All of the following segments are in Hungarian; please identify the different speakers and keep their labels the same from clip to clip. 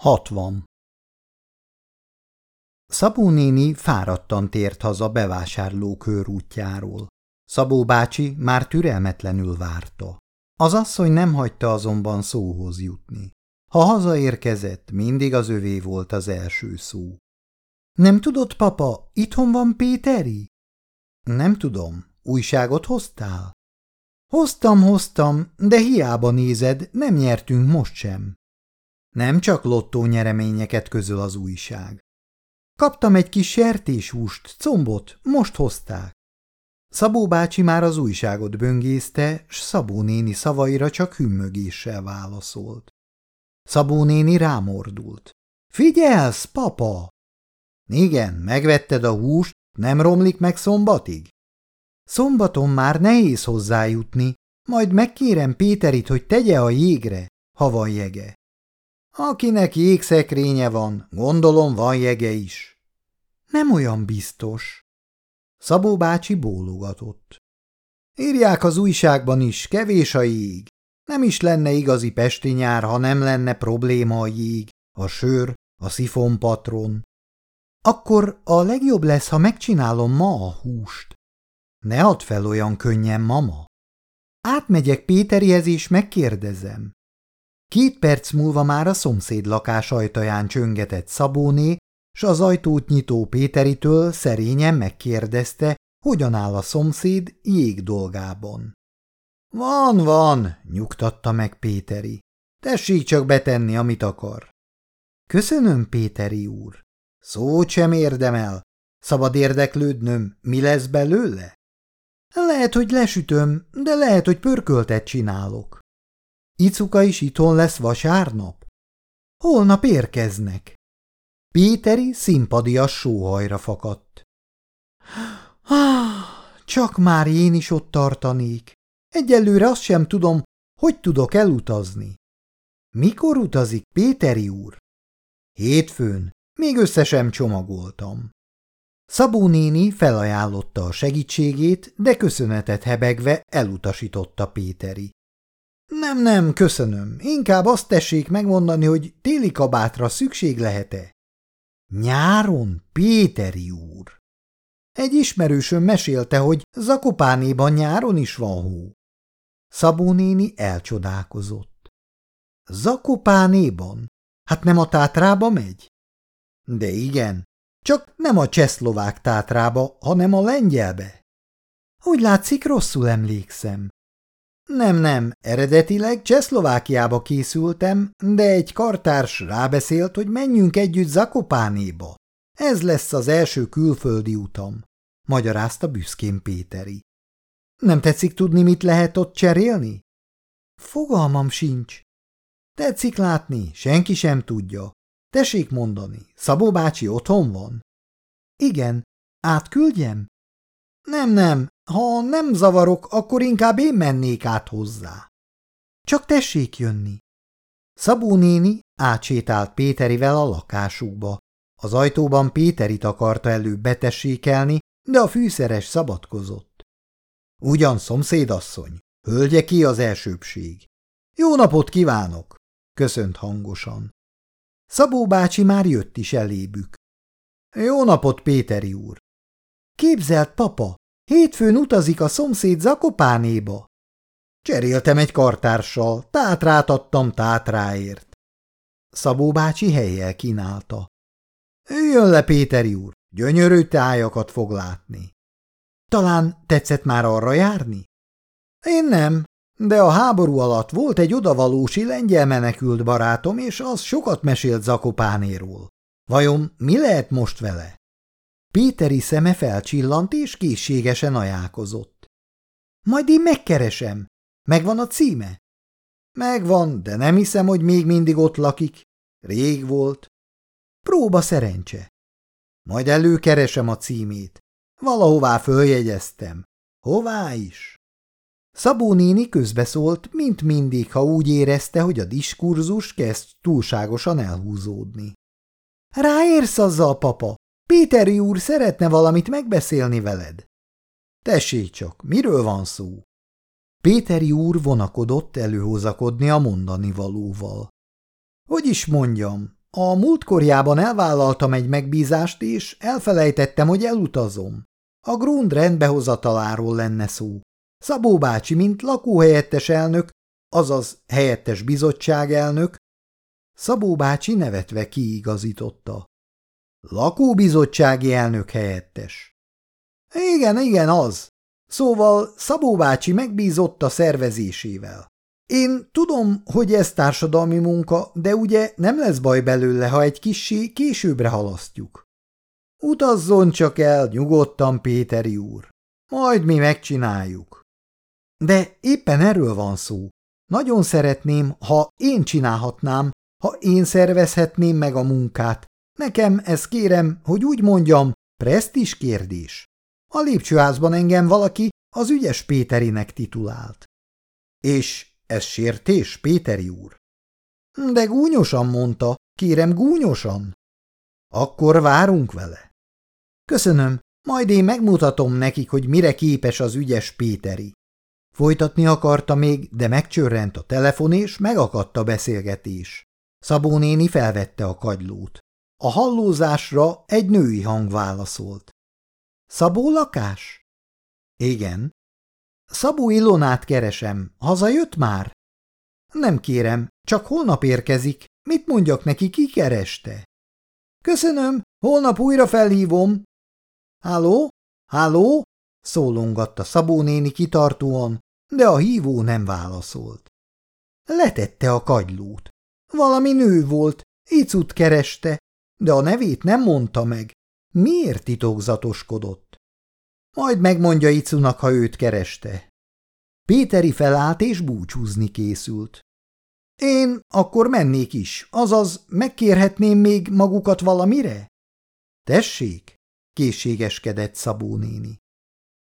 Speaker 1: 60. Szabó néni fáradtan tért haza bevásárló körútjáról. Szabó bácsi már türelmetlenül várta. Az asszony nem hagyta azonban szóhoz jutni. Ha hazaérkezett, mindig az övé volt az első szó. Nem tudod, papa, itthon van Péteri? Nem tudom. Újságot hoztál? Hoztam, hoztam, de hiába nézed, nem nyertünk most sem. Nem csak lottó nyereményeket közöl az újság. Kaptam egy kis sertéshúst, combot, most hozták. Szabó bácsi már az újságot böngészte, s Szabó néni szavaira csak hümmögéssel válaszolt. Szabó néni rámordult. Figyelsz, papa! Igen, megvetted a húst, nem romlik meg szombatig? Szombaton már nehéz hozzájutni, majd megkérem Péterit, hogy tegye a jégre, ha van jege. Akinek jégszekrénye van, gondolom van jege is. Nem olyan biztos. Szabó bácsi bólogatott. Írják az újságban is, kevés a jég. Nem is lenne igazi pesti nyár, ha nem lenne probléma a jég, a sör, a szifonpatron. Akkor a legjobb lesz, ha megcsinálom ma a húst. Ne add fel olyan könnyen, mama. Átmegyek Péterihez és megkérdezem. Két perc múlva már a szomszéd lakás ajtaján csöngetett Szabóné, s az ajtót nyitó Péteritől szerényen megkérdezte, hogyan áll a szomszéd jég dolgában. Van, van, nyugtatta meg Péteri. Tessék csak betenni, amit akar. Köszönöm, Péteri úr. Szót sem érdemel. Szabad érdeklődnöm, mi lesz belőle? Lehet, hogy lesütöm, de lehet, hogy pörköltet csinálok. Icuka is itthon lesz vasárnap? Holnap érkeznek. Péteri szimpadias sóhajra fakadt. Ah, csak már én is ott tartanék. Egyelőre azt sem tudom, hogy tudok elutazni. Mikor utazik Péteri úr? Hétfőn, még össze sem csomagoltam. Szabó néni felajánlotta a segítségét, de köszönetet hebegve elutasította Péteri. Nem, nem, köszönöm. Inkább azt tessék megmondani, hogy téli kabátra szükség lehet-e? Nyáron, Péteri úr. Egy ismerősöm mesélte, hogy Zakopánéban nyáron is van hó. Szabó néni elcsodálkozott. Zakopánéban? Hát nem a Tátrába megy? De igen, csak nem a csehszlovák Tátrába, hanem a lengyelbe. Úgy látszik, rosszul emlékszem. Nem, nem, eredetileg Csehszlovákiába készültem, de egy kartárs rábeszélt, hogy menjünk együtt Zakopánéba. Ez lesz az első külföldi utam, magyarázta büszkén Péteri. Nem tetszik tudni, mit lehet ott cserélni? Fogalmam sincs. Tetszik látni, senki sem tudja. Tessék mondani, Szabó bácsi otthon van? Igen, átküldjem? Nem, nem, ha nem zavarok, akkor inkább én mennék át hozzá. Csak tessék jönni. Szabó néni átsétált Péterivel a lakásukba. Az ajtóban Péterit akarta előbb betessékelni, de a fűszeres szabadkozott. Ugyan szomszédasszony, hölgye ki az elsőbség. Jó napot kívánok! köszönt hangosan. Szabó bácsi már jött is elébük. Jó napot, Péteri úr! Képzelt, papa, Hétfőn utazik a szomszéd Zakopánéba. Cseréltem egy kartársal, tátrát adtam tátráért. Szabó bácsi helyjel kínálta. Jön le, Péteri úr, gyönyörű tájakat fog látni. Talán tetszett már arra járni? Én nem, de a háború alatt volt egy odavalósi lengyel menekült barátom, és az sokat mesélt Zakopánéról. Vajon mi lehet most vele? Péteri szeme felcsillant, és készségesen ajánlkozott. Majd én megkeresem. Megvan a címe? Megvan, de nem hiszem, hogy még mindig ott lakik. Rég volt. Próba szerencse. Majd előkeresem a címét. Valahová följegyeztem. Hová is? Szabó néni közbeszólt, mint mindig, ha úgy érezte, hogy a diskurzus kezd túlságosan elhúzódni. Ráérsz azzal, papa, Péteri úr szeretne valamit megbeszélni veled. Tessék csak, miről van szó? Péteri úr vonakodott előhozakodni a mondani valóval. Hogy is mondjam, A múltkorjában elvállaltam egy megbízást, és elfelejtettem, hogy elutazom. A Grund rendbehozataláról lenne szó. Szabó bácsi, mint lakóhelyettes elnök, azaz helyettes bizottságelnök, Szabó bácsi nevetve kiigazította. Lakóbizottsági elnök helyettes. Igen, igen, az. Szóval Szabó bácsi megbízott a szervezésével. Én tudom, hogy ez társadalmi munka, de ugye nem lesz baj belőle, ha egy kissé későbbre halasztjuk. Utazzon csak el nyugodtan, Péteri úr. Majd mi megcsináljuk. De éppen erről van szó. Nagyon szeretném, ha én csinálhatnám, ha én szervezhetném meg a munkát. Nekem ez kérem, hogy úgy mondjam, presztis kérdés. A lépcsőházban engem valaki az ügyes Péterinek titulált. És ez sértés, Péteri úr? De gúnyosan mondta, kérem gúnyosan. Akkor várunk vele. Köszönöm, majd én megmutatom nekik, hogy mire képes az ügyes Péteri. Folytatni akarta még, de megcsörrent a telefon, és megakadt a beszélgetés. Szabó néni felvette a kagylót. A hallózásra egy női hang válaszolt. Szabó lakás? Igen. Szabó Ilonát keresem. Hazajött már? Nem kérem, csak holnap érkezik. Mit mondjak neki, ki kereste? Köszönöm, holnap újra felhívom. Háló? Háló? szólongatta Szabó néni kitartóan, de a hívó nem válaszolt. Letette a kagylót. Valami nő volt, Icut kereste, de a nevét nem mondta meg. Miért titokzatoskodott? Majd megmondja Icunak, ha őt kereste. Péteri felállt és búcsúzni készült. Én akkor mennék is, azaz megkérhetném még magukat valamire? Tessék, készségeskedett Szabó néni.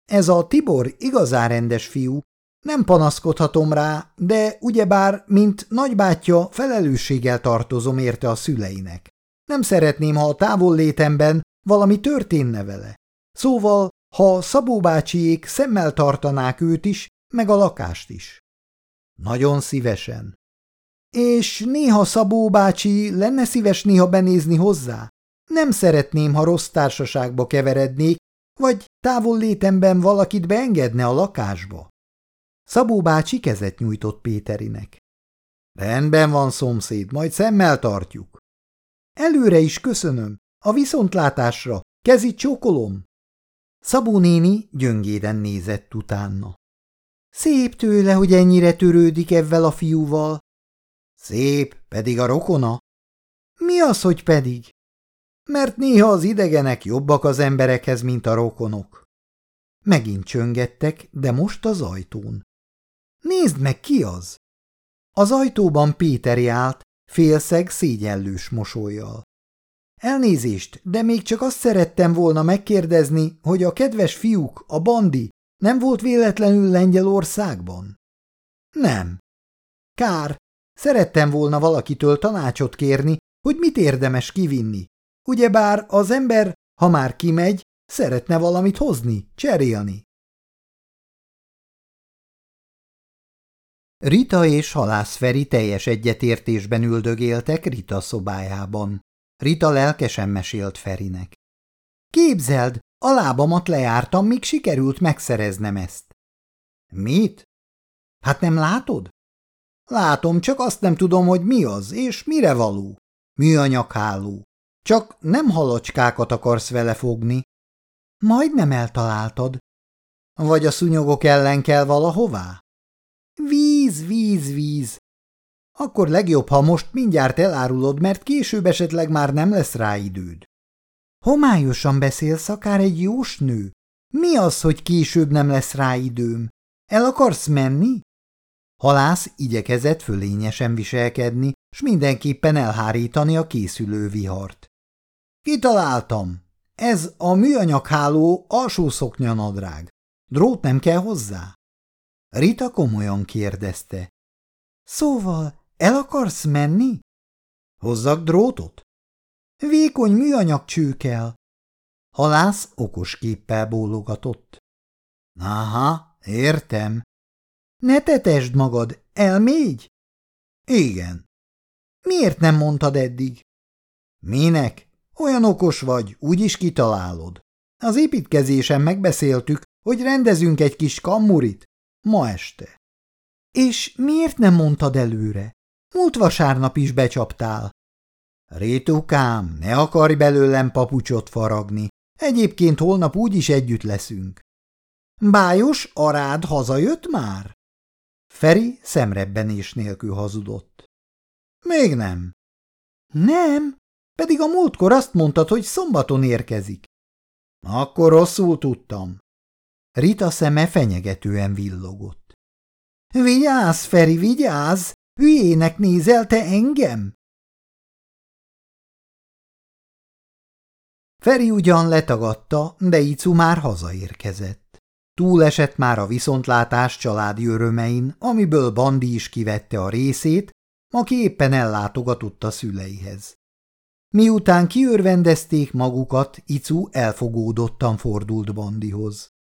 Speaker 1: Ez a Tibor igazán rendes fiú, nem panaszkodhatom rá, de ugyebár, mint nagybátyja, felelősséggel tartozom érte a szüleinek. Nem szeretném, ha a távol létemben valami történne vele. Szóval, ha Szabó bácsiék szemmel tartanák őt is, meg a lakást is. Nagyon szívesen. És néha Szabó bácsi lenne szíves néha benézni hozzá? Nem szeretném, ha rossz társaságba keverednék, vagy távol létemben valakit beengedne a lakásba. Szabó bácsi kezet nyújtott Péterinek. Rendben van, szomszéd, majd szemmel tartjuk. Előre is köszönöm, a viszontlátásra, kezit csókolom. Szabó néni gyöngéden nézett utána. Szép tőle, hogy ennyire törődik ezzel a fiúval. Szép, pedig a rokona. Mi az, hogy pedig? Mert néha az idegenek jobbak az emberekhez, mint a rokonok. Megint csöngettek, de most az ajtón. Nézd meg, ki az! Az ajtóban Péteri állt, félszeg szégyellős mosolyjal. Elnézést, de még csak azt szerettem volna megkérdezni, hogy a kedves fiúk, a bandi, nem volt véletlenül Lengyelországban? Nem. Kár, szerettem volna valakitől tanácsot kérni, hogy mit érdemes kivinni. Ugyebár az ember, ha már kimegy, szeretne valamit hozni, cserélni. Rita és Halász Feri teljes egyetértésben üldögéltek Rita szobájában. Rita lelkesen mesélt Ferinek. Képzeld, a lábamat lejártam, míg sikerült megszereznem ezt. Mit? Hát nem látod? Látom, csak azt nem tudom, hogy mi az, és mire való. Műanyagháló. Csak nem halacskákat akarsz vele fogni. Majd nem eltaláltad. Vagy a szúnyogok ellen kell valahová? Víz, víz, víz. Akkor legjobb, ha most mindjárt elárulod, mert később esetleg már nem lesz rá időd. Homályosan beszélsz, akár egy jós nő. Mi az, hogy később nem lesz rá időm? El akarsz menni? Halász igyekezett fölényesen viselkedni, s mindenképpen elhárítani a készülő vihart. Kitaláltam. Ez a műanyagháló alsó szoknyanadrág. Drót nem kell hozzá? Rita komolyan kérdezte. Szóval el akarsz menni? Hozzak drótot? Vékony műanyag cső kell. Halász okos képpel bólogatott. Aha, értem. Ne tetesd magad, elmégy? Igen. Miért nem mondtad eddig? Minek? Olyan okos vagy, úgyis kitalálod. Az építkezésen megbeszéltük, hogy rendezünk egy kis kammurit. Ma este. És miért nem mondtad előre? Múlt vasárnap is becsaptál. Rétukám, ne akarj belőlem papucsot faragni. Egyébként holnap úgyis együtt leszünk. Bájos arád hazajött már? Feri szemrebbenés nélkül hazudott. Még nem. Nem? Pedig a múltkor azt mondtad, hogy szombaton érkezik. Akkor rosszul tudtam. Rita szeme fenyegetően villogott. Vigyázz, Feri, vigyázz! Hülyének nézel te engem? Feri ugyan letagadta, de Icu már hazaérkezett. Túlesett már a viszontlátás családi örömein, amiből Bandi is kivette a részét, aki éppen ellátogatott a szüleihez. Miután kiörvendezték magukat, Icu elfogódottan fordult Bandihoz. –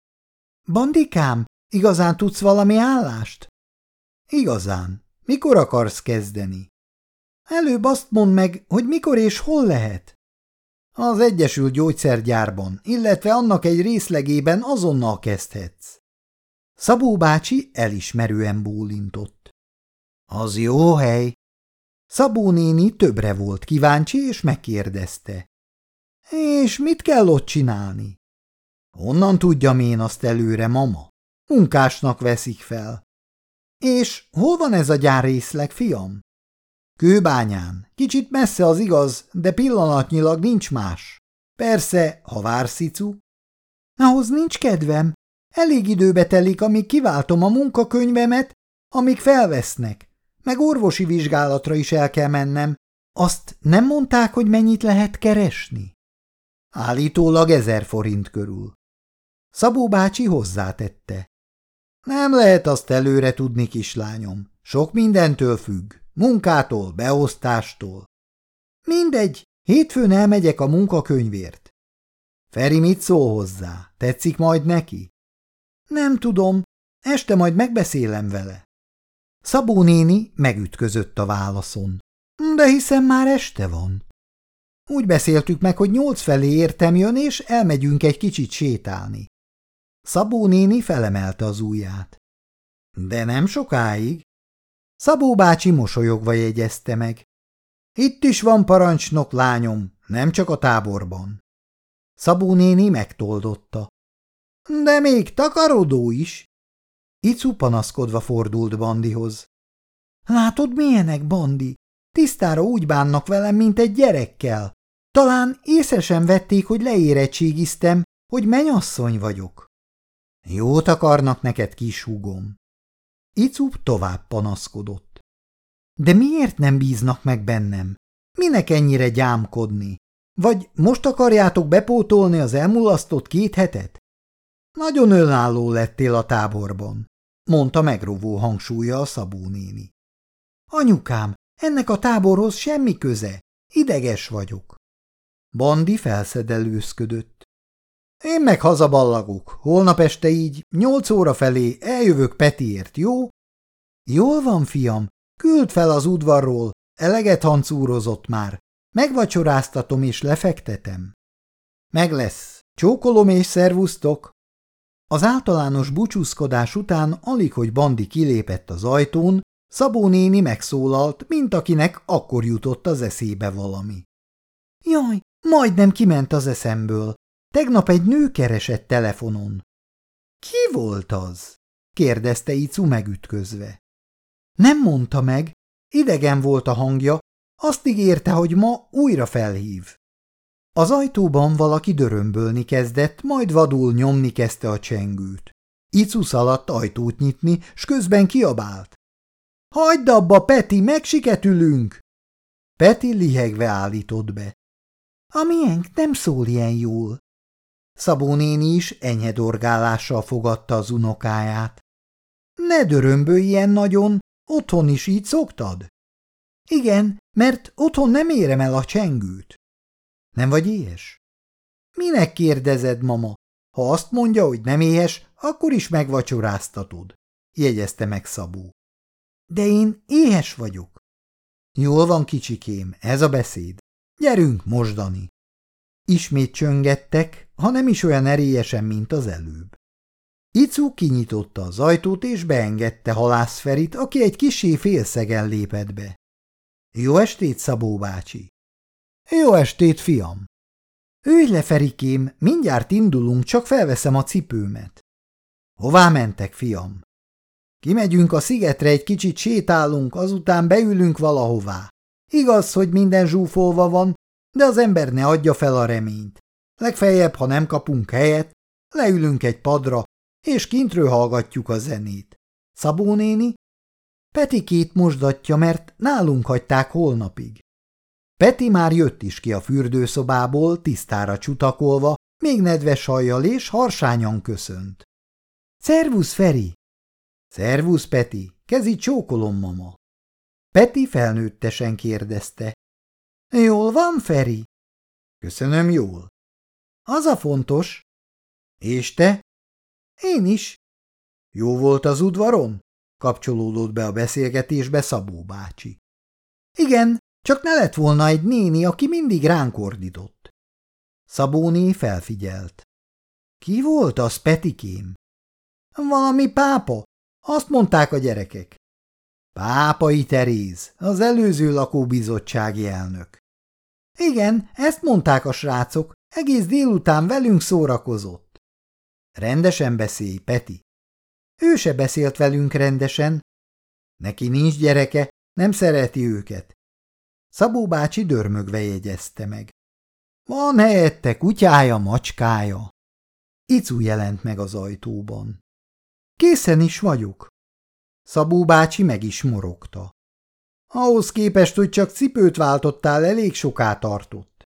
Speaker 1: Bandikám, igazán tudsz valami állást? – Igazán. Mikor akarsz kezdeni? – Előbb azt mondd meg, hogy mikor és hol lehet. – Az Egyesült Gyógyszergyárban, illetve annak egy részlegében azonnal kezdhetsz. Szabó bácsi elismerően bólintott. – Az jó hely, Szabó néni többre volt kíváncsi, és megkérdezte. És mit kell ott csinálni? Honnan tudjam én azt előre, mama? Munkásnak veszik fel. És hol van ez a gyárrészleg, fiam? Kőbányán. Kicsit messze az igaz, de pillanatnyilag nincs más. Persze, ha vársz, Icu. Ahhoz nincs kedvem. Elég időbe telik, amíg kiváltom a munkakönyvemet, amíg felvesznek meg orvosi vizsgálatra is el kell mennem. Azt nem mondták, hogy mennyit lehet keresni? Állítólag ezer forint körül. Szabó bácsi hozzátette. Nem lehet azt előre tudni, kislányom. Sok mindentől függ. Munkától, beosztástól. Mindegy, hétfőn elmegyek a munkakönyvért. Feri mit szól hozzá? Tetszik majd neki? Nem tudom, este majd megbeszélem vele. Szabó néni megütközött a válaszon. De hiszen már este van. Úgy beszéltük meg, hogy nyolc felé értem jön, és elmegyünk egy kicsit sétálni. Szabó néni felemelte az ujját. De nem sokáig. Szabó bácsi mosolyogva jegyezte meg. Itt is van parancsnok, lányom, nem csak a táborban. Szabó néni megtoldotta. De még takarodó is. Icu panaszkodva fordult Bandihoz. Látod, milyenek, Bandi? Tisztára úgy bánnak velem, mint egy gyerekkel. Talán észre sem vették, hogy leérettségiztem, hogy menyasszony vagyok. Jót akarnak neked, kis húgom. Icu tovább panaszkodott. De miért nem bíznak meg bennem? Minek ennyire gyámkodni? Vagy most akarjátok bepótolni az elmulasztott két hetet? Nagyon önálló lettél a táborban mondta megrovó hangsúlya a Szabó néni. Anyukám, ennek a táborhoz semmi köze, ideges vagyok. Bandi felszedelőzködött. Én meg hazaballagok, holnap este így, nyolc óra felé eljövök Petiért, jó? Jól van, fiam, küld fel az udvarról, eleget hancúrozott már, megvacsoráztatom és lefektetem. Meg lesz, csókolom és szervusztok! Az általános búcsúzkodás után alig, hogy Bandi kilépett az ajtón, Szabó néni megszólalt, mint akinek akkor jutott az eszébe valami. Jaj, majdnem kiment az eszemből. Tegnap egy nő keresett telefonon. Ki volt az? kérdezte Icu megütközve. Nem mondta meg, idegen volt a hangja, azt ígérte, hogy ma újra felhív. Az ajtóban valaki dörömbölni kezdett, majd vadul nyomni kezdte a csengőt. Icu szaladt ajtót nyitni, s közben kiabált. – Hagyd abba, Peti, megsiketülünk! Peti lihegve állított be. – A miénk nem szól ilyen jól. Szabó néni is enyhe dorgálással fogadta az unokáját. – Ne dörömbölj ilyen nagyon, otthon is így szoktad? – Igen, mert otthon nem érem el a csengőt. Nem vagy éhes? Minek kérdezed, mama? Ha azt mondja, hogy nem éhes, akkor is megvacsoráztatod, jegyezte meg Szabó. De én éhes vagyok. Jól van, kicsikém, ez a beszéd. Gyerünk, mosdani! Ismét csöngettek, ha nem is olyan erélyesen, mint az előbb. Icu kinyitotta az ajtót, és beengedte halászferit, aki egy kisé félszegen lépett be. Jó estét, Szabó bácsi! Jó estét, fiam! Őj le, Ferikém, mindjárt indulunk, csak felveszem a cipőmet. Hová mentek, fiam? Kimegyünk a szigetre, egy kicsit sétálunk, azután beülünk valahová. Igaz, hogy minden zsúfolva van, de az ember ne adja fel a reményt. Legfeljebb, ha nem kapunk helyet, leülünk egy padra, és kintről hallgatjuk a zenét. Szabó néni? Petikét mosdatja, mert nálunk hagyták holnapig. Peti már jött is ki a fürdőszobából, tisztára csutakolva, még nedves hajjal és harsányan köszönt. – Szervusz, Feri! – Szervusz, Peti! Kezi csókolom, mama! Peti felnőttesen kérdezte. – Jól van, Feri? – Köszönöm, jól. – Az a fontos. – És te? – Én is. – Jó volt az udvaron? – kapcsolódott be a beszélgetésbe Szabó bácsi. – Igen, csak ne lett volna egy néni, aki mindig ránk ordított. Szabóné felfigyelt. Ki volt az, Petikém? Valami pápa. Azt mondták a gyerekek. Pápai Teréz, az előző lakóbizottsági elnök. Igen, ezt mondták a srácok, egész délután velünk szórakozott. Rendesen beszélj, Peti. Ő se beszélt velünk rendesen. Neki nincs gyereke, nem szereti őket. Szabó bácsi dörmögve jegyezte meg. Van helyette kutyája, macskája. Icu jelent meg az ajtóban. Készen is vagyok. Szabó bácsi meg is morogta. Ahhoz képest, hogy csak cipőt váltottál, elég soká tartott.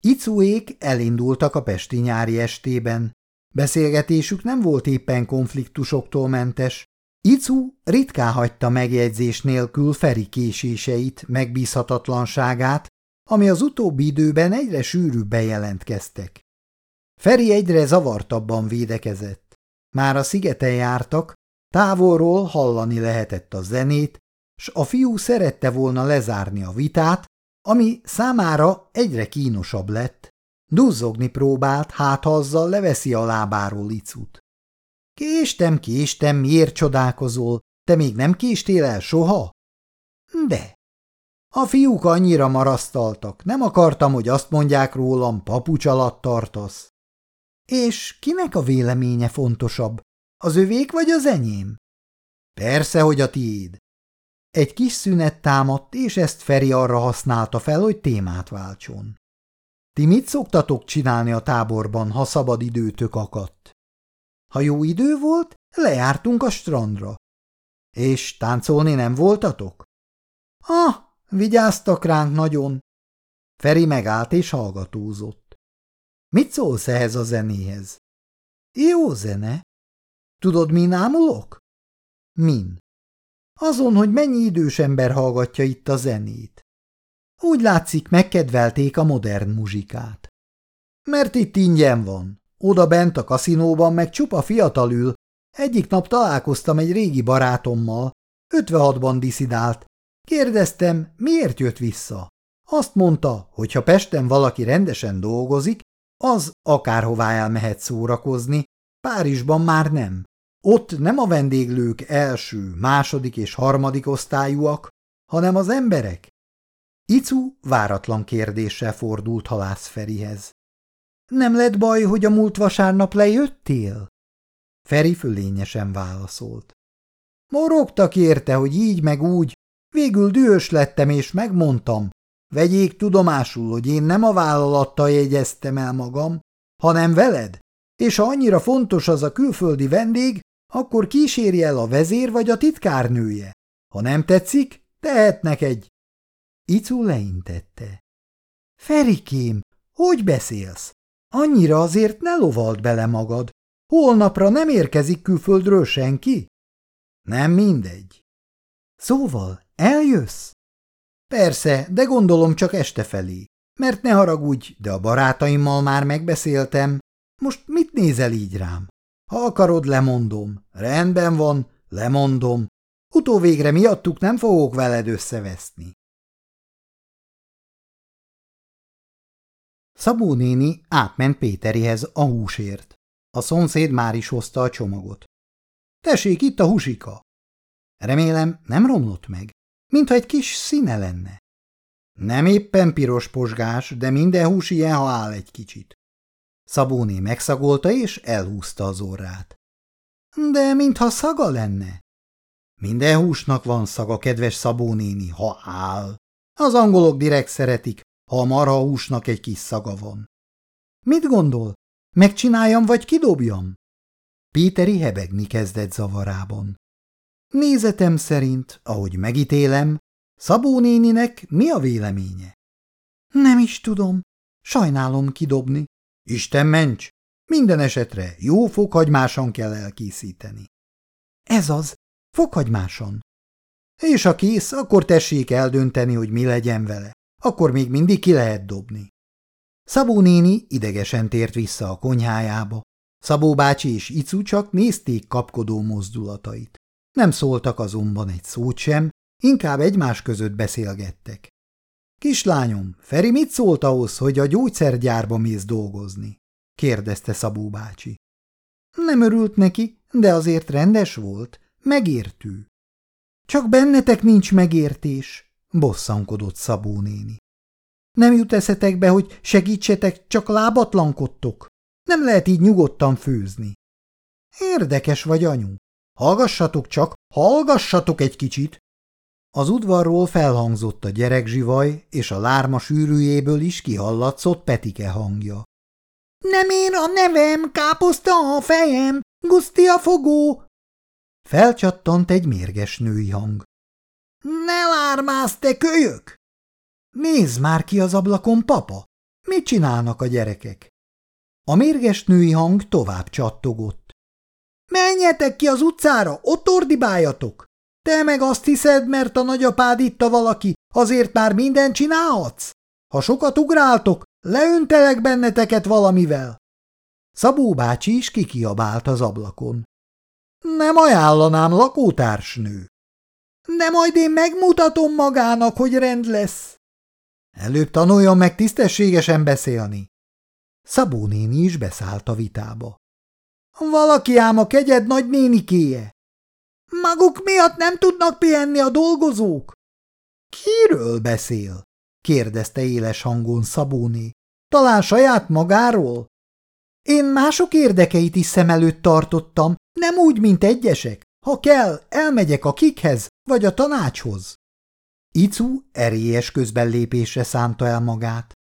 Speaker 1: Icuék elindultak a pesti nyári estében. Beszélgetésük nem volt éppen konfliktusoktól mentes, Icu ritkán hagyta megjegyzés nélkül Feri késéseit, megbízhatatlanságát, ami az utóbbi időben egyre sűrűbb bejelentkeztek. Feri egyre zavartabban védekezett. Már a szigeten jártak, távolról hallani lehetett a zenét, s a fiú szerette volna lezárni a vitát, ami számára egyre kínosabb lett. Duzzogni próbált, hát azzal leveszi a lábáról icut. Késtem, késtem, miért csodálkozol? Te még nem késtél el soha? De. A fiúk annyira marasztaltak, nem akartam, hogy azt mondják rólam, papucs alatt tartasz. És kinek a véleménye fontosabb? Az övék vagy az enyém? Persze, hogy a tiéd. Egy kis szünet támadt, és ezt Feri arra használta fel, hogy témát váltson. Ti mit szoktatok csinálni a táborban, ha szabad időtök akadt? Ha jó idő volt, lejártunk a strandra. És táncolni nem voltatok? Ah, vigyáztak ránk nagyon. Feri megállt és hallgatózott. Mit szólsz ehhez a zenéhez? Jó zene. Tudod, min ámulok? Min? Azon, hogy mennyi idős ember hallgatja itt a zenét. Úgy látszik, megkedvelték a modern muzsikát. Mert itt ingyen van. Oda bent a kaszinóban meg csupa fiatal ül. Egyik nap találkoztam egy régi barátommal. 56-ban diszidált. Kérdeztem, miért jött vissza. Azt mondta, hogy ha Pesten valaki rendesen dolgozik, az akárhová elmehet szórakozni, Párizsban már nem. Ott nem a vendéglők első, második és harmadik osztályúak, hanem az emberek. Icu váratlan kérdéssel fordult Halász Ferihez. Nem lett baj, hogy a múlt vasárnap lejöttél? Feri fölényesen válaszolt. Morogtak érte, hogy így meg úgy. Végül dühös lettem, és megmondtam. Vegyék tudomásul, hogy én nem a vállalattal jegyeztem el magam, hanem veled. És ha annyira fontos az a külföldi vendég, akkor kíséri el a vezér vagy a titkárnője. Ha nem tetszik, tehetnek egy. Icu leintette. Ferikém, hogy beszélsz? Annyira azért ne lovald bele magad. Holnapra nem érkezik külföldről senki? Nem mindegy. Szóval eljössz? Persze, de gondolom csak este felé. Mert ne haragudj, de a barátaimmal már megbeszéltem. Most mit nézel így rám? Ha akarod, lemondom. Rendben van, lemondom. Utóvégre miattuk nem fogok veled összeveszni. Szabó néni átment Péterihez a húsért. A szomszéd már is hozta a csomagot. Tessék, itt a húsika. Remélem, nem romlott meg, mintha egy kis színe lenne. Nem éppen piros posgás, de minden hús ilyen, ha áll egy kicsit. Szabóné megszagolta és elhúzta az orrát. De mintha szaga lenne. Minden húsnak van szaga, kedves Szabónéni, ha áll. Az angolok direkt szeretik, ha a marha húsnak egy kis szaga van. Mit gondol? Megcsináljam vagy kidobjam? Péteri hebegni kezdett zavarában. Nézetem szerint, ahogy megítélem, Szabó néninek mi a véleménye? Nem is tudom. Sajnálom kidobni. Isten ments! Minden esetre jó fokhagymáson kell elkészíteni. Ez az, fokhagymáson. És ha kész, akkor tessék eldönteni, hogy mi legyen vele. Akkor még mindig ki lehet dobni. Szabó néni idegesen tért vissza a konyhájába. Szabó bácsi és Icu csak nézték kapkodó mozdulatait. Nem szóltak azonban egy szót sem, inkább egymás között beszélgettek. Kislányom, Feri mit szólt ahhoz, hogy a gyógyszergyárba mész dolgozni? kérdezte Szabó bácsi. Nem örült neki, de azért rendes volt, megértő. Csak bennetek nincs megértés, bosszankodott Szabó néni. Nem jut eszetekbe, hogy segítsetek, csak lábatlankodtok. Nem lehet így nyugodtan főzni. Érdekes vagy, anyu. Hallgassatok csak, hallgassatok egy kicsit. Az udvarról felhangzott a gyerekzsivaj, és a lárma sűrűjéből is kihallatszott Petike hangja. Nem én a nevem, káposzta a fejem, Guszti a fogó! Felcsattant egy mérges női hang. Ne lármász, te kölyök! Nézd már ki az ablakon, papa! Mit csinálnak a gyerekek? A mérges női hang tovább csattogott. Menjetek ki az utcára, ott ordibáljatok! Te meg azt hiszed, mert a nagyapád itta valaki, azért már mindent csinálhatsz? Ha sokat ugráltok, leöntelek benneteket valamivel. Szabó bácsi is kikiabált az ablakon. Nem ajánlanám, lakótársnő. De majd én megmutatom magának, hogy rend lesz. Előbb tanuljon meg tisztességesen beszélni. Szabó néni is beszállt a vitába. Valaki ám a kegyed nagy nénikéje. Maguk miatt nem tudnak pihenni a dolgozók? Kiről beszél? kérdezte éles hangon Szabóné. Talán saját magáról? Én mások érdekeit is szem előtt tartottam, nem úgy, mint egyesek. Ha kell, elmegyek a kikhez, vagy a tanácshoz. Icu erélyes közbellépésre szánta el magát.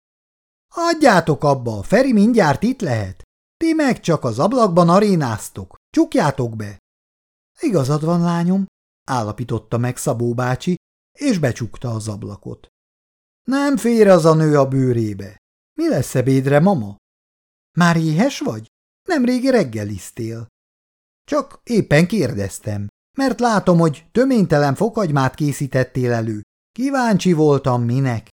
Speaker 1: Adjátok abba, Feri mindjárt itt lehet. Ti meg csak az ablakban arénáztok. Csukjátok be. Igazad van, lányom, állapította meg Szabó bácsi, és becsukta az ablakot. Nem fér az a nő a bőrébe. Mi lesz ebédre, mama? Már éhes vagy? Nemrég reggeliztél. Csak éppen kérdeztem, mert látom, hogy töménytelen fokagymát készítettél elő. Kíváncsi voltam, minek.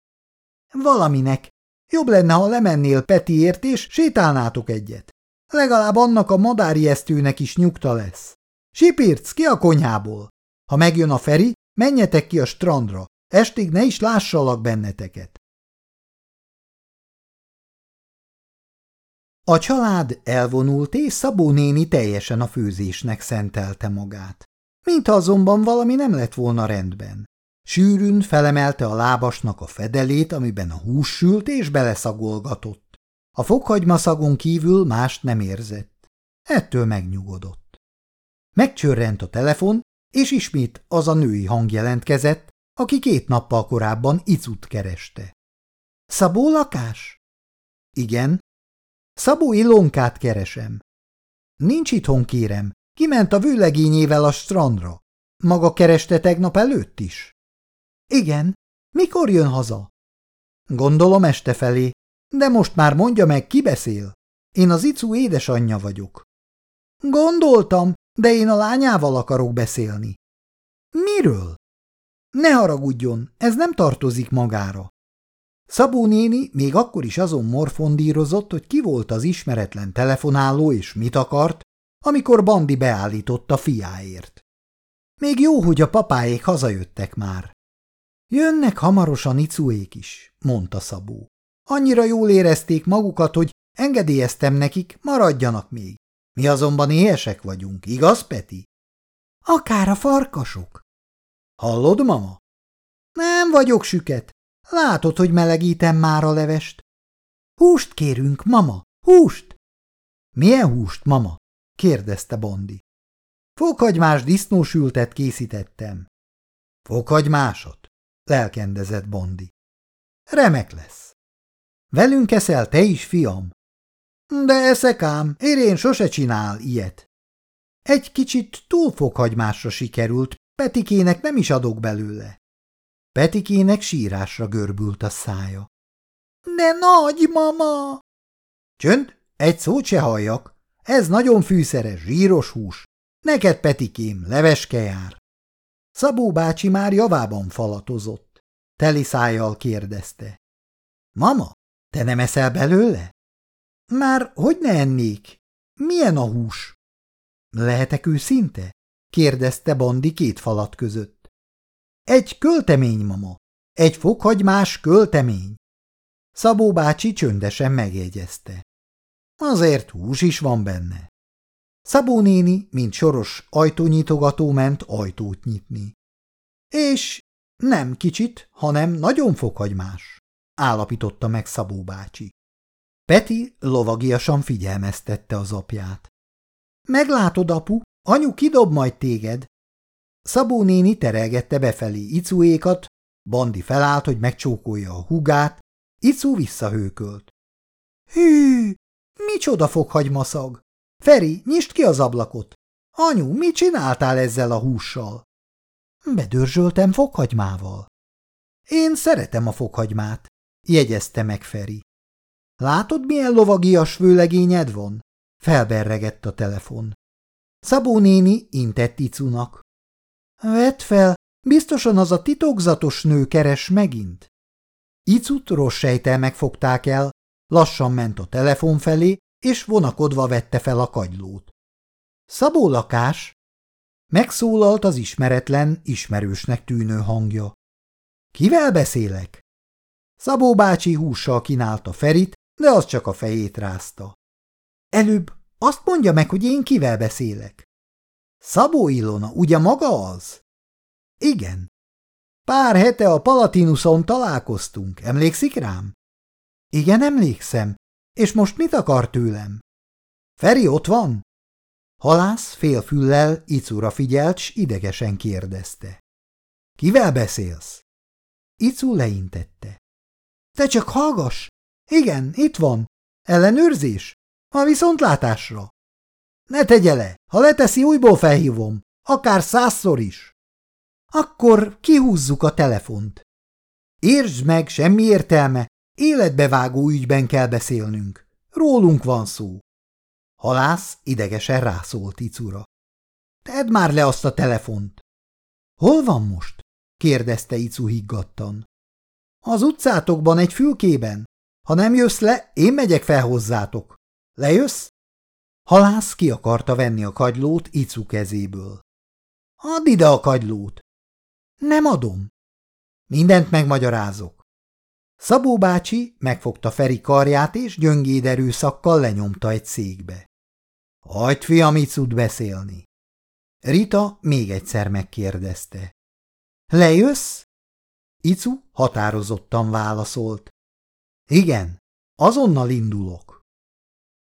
Speaker 1: Valaminek. Jobb lenne, ha lemennél Petiért, és sétálnátok egyet. Legalább annak a madári esztőnek is nyugta lesz. Sipirc, ki a konyhából? Ha megjön a Feri, menjetek ki a strandra. Estig ne is lássalak benneteket. A család elvonult, és Szabó néni teljesen a főzésnek szentelte magát. Mintha azonban valami nem lett volna rendben. Sűrűn felemelte a lábasnak a fedelét, amiben a hús sült, és beleszagolgatott. A fokhagymaszagon kívül mást nem érzett. Ettől megnyugodott. Megcsörrent a telefon, és ismét az a női hang jelentkezett, aki két nappal korábban Icut kereste. – Szabó lakás? – Igen. – Szabó Ilonkát keresem. – Nincs itthon, kérem. Kiment a vőlegényével a strandra. Maga kereste tegnap előtt is? – Igen. Mikor jön haza? – Gondolom este felé. De most már mondja meg, ki beszél. Én az Icu édesanyja vagyok. – Gondoltam, de én a lányával akarok beszélni. – Miről? Ne haragudjon, ez nem tartozik magára. Szabó néni még akkor is azon morfondírozott, hogy ki volt az ismeretlen telefonáló és mit akart, amikor Bandi beállította fiáért. Még jó, hogy a papáék hazajöttek már. Jönnek hamarosan icuék is, mondta Szabó. Annyira jól érezték magukat, hogy engedélyeztem nekik, maradjanak még. Mi azonban éhesek vagyunk, igaz, Peti? Akár a farkasok. Hallod, mama? Nem vagyok süket. Látod, hogy melegítem már a levest. Húst kérünk, mama, húst! Milyen húst, mama? kérdezte Bondi. Fokhagymás disznósültet készítettem. Fokhagymásot? lelkendezett Bondi. Remek lesz. Velünk eszel te is, fiam? De eszek ám, Irén sose csinál ilyet. Egy kicsit túl fokhagymásra sikerült, Petikének nem is adok belőle. Petikének sírásra görbült a szája. De nagy, mama! Csönd, egy szót se halljak. Ez nagyon fűszeres, zsíros hús. Neked, Petikém, leveske jár. Szabó bácsi már javában falatozott. Teli szájjal kérdezte. Mama, te nem eszel belőle? Már hogy ne ennék? Milyen a hús? Lehetek őszinte? kérdezte Bandi két falat között. Egy költemény, mama. Egy fokhagymás költemény. Szabó bácsi csöndesen megjegyezte. Azért hús is van benne. Szabó néni, mint soros ajtónyitogató ment ajtót nyitni. És nem kicsit, hanem nagyon fokhagymás, állapította meg Szabó bácsi. Peti lovagiasan figyelmeztette az apját. Meglátod, apu, anyu kidob majd téged. Szabó néni terelgette befelé icuékat, Bandi felállt, hogy megcsókolja a hugát, Icu visszahőkölt. Hű, micsoda fokhagymaszag! Feri, nyisd ki az ablakot! Anyu, mit csináltál ezzel a hússal? Bedörzsöltem fokhagymával. Én szeretem a fokhagymát, jegyezte meg Feri. Látod, milyen lovagias főlegényed van? Felberregett a telefon. Szabó néni intett Icunak. Vedd fel, biztosan az a titokzatos nő keres megint. Icut rossz sejtel fogták el, lassan ment a telefon felé, és vonakodva vette fel a kagylót. Szabó lakás! Megszólalt az ismeretlen, ismerősnek tűnő hangja. Kivel beszélek? Szabó bácsi hússal kínálta Ferit, de az csak a fejét rázta. Előbb azt mondja meg, hogy én kivel beszélek. Szabó Ilona, ugye maga az? Igen. Pár hete a Palatinuson találkoztunk, emlékszik rám? Igen, emlékszem. És most mit akar tőlem? Feri ott van? Halász félfüllel Icura figyelt, s idegesen kérdezte. Kivel beszélsz? Icu leintette. Te csak hallgass! Igen, itt van. Ellenőrzés? A viszontlátásra. Ne tegye le, ha leteszi, újból felhívom, akár százszor is. Akkor kihúzzuk a telefont. Értsd meg, semmi értelme, életbevágó ügyben kell beszélnünk. Rólunk van szó. Halász idegesen rászólt Icura. Tedd már le azt a telefont. Hol van most? kérdezte Icu higgadtan. Az utcátokban egy fülkében. Ha nem jössz le, én megyek fel hozzátok. Lejössz? Halász ki akarta venni a kagylót Icu kezéből. Add ide a kagylót. Nem adom. Mindent megmagyarázok. Szabó bácsi megfogta Feri karját, és gyöngéd erőszakkal lenyomta egy székbe. Hagyd, fiam, Icud beszélni. Rita még egyszer megkérdezte. Lejössz? Icu határozottan válaszolt. Igen, azonnal indulok.